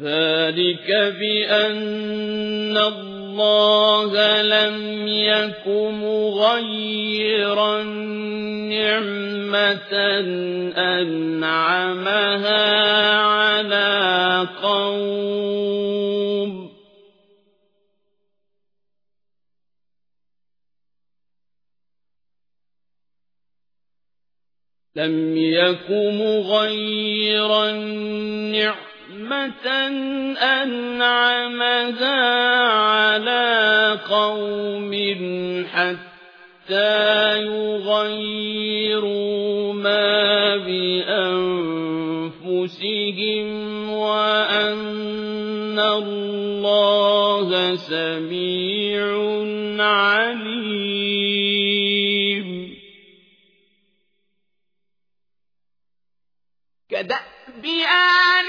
ذلك بأن الله لم يكن مغيرا نعمة أنعمها على قوم لم يكن مغيرا نعمة نعمة أنعمها على قوم حتى يغيروا ما بأنفسهم وأن الله سميع عليم كدأب آل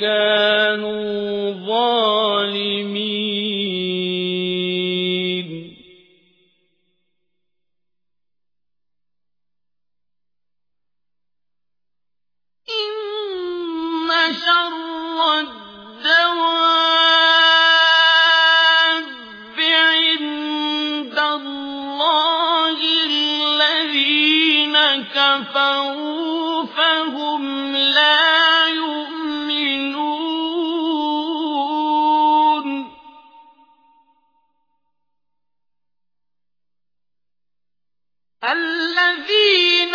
كانوا ظالمين. إن شر الدواب الذين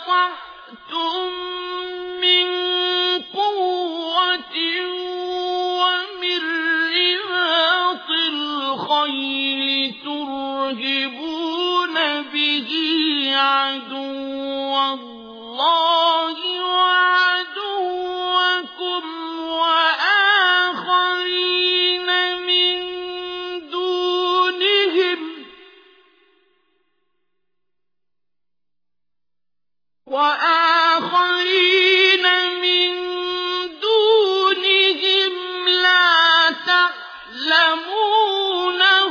استطعتم من قوة ومن عدو الله وآخر يعلمونهم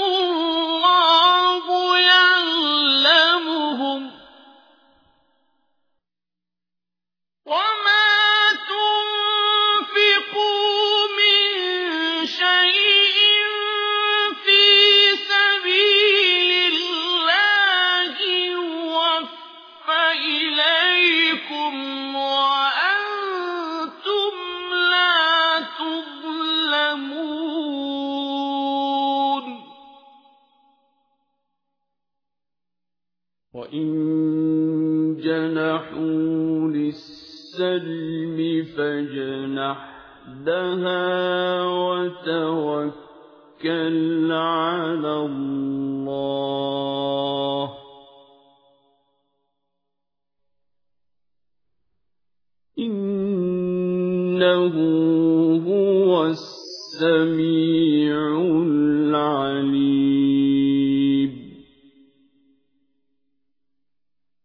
الله يعلمهم. جنحوا للسلم فاجنح لها وتوكل على الله إنه هو السميع العليم